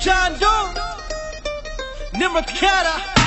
John Doe, Nimrod Carter.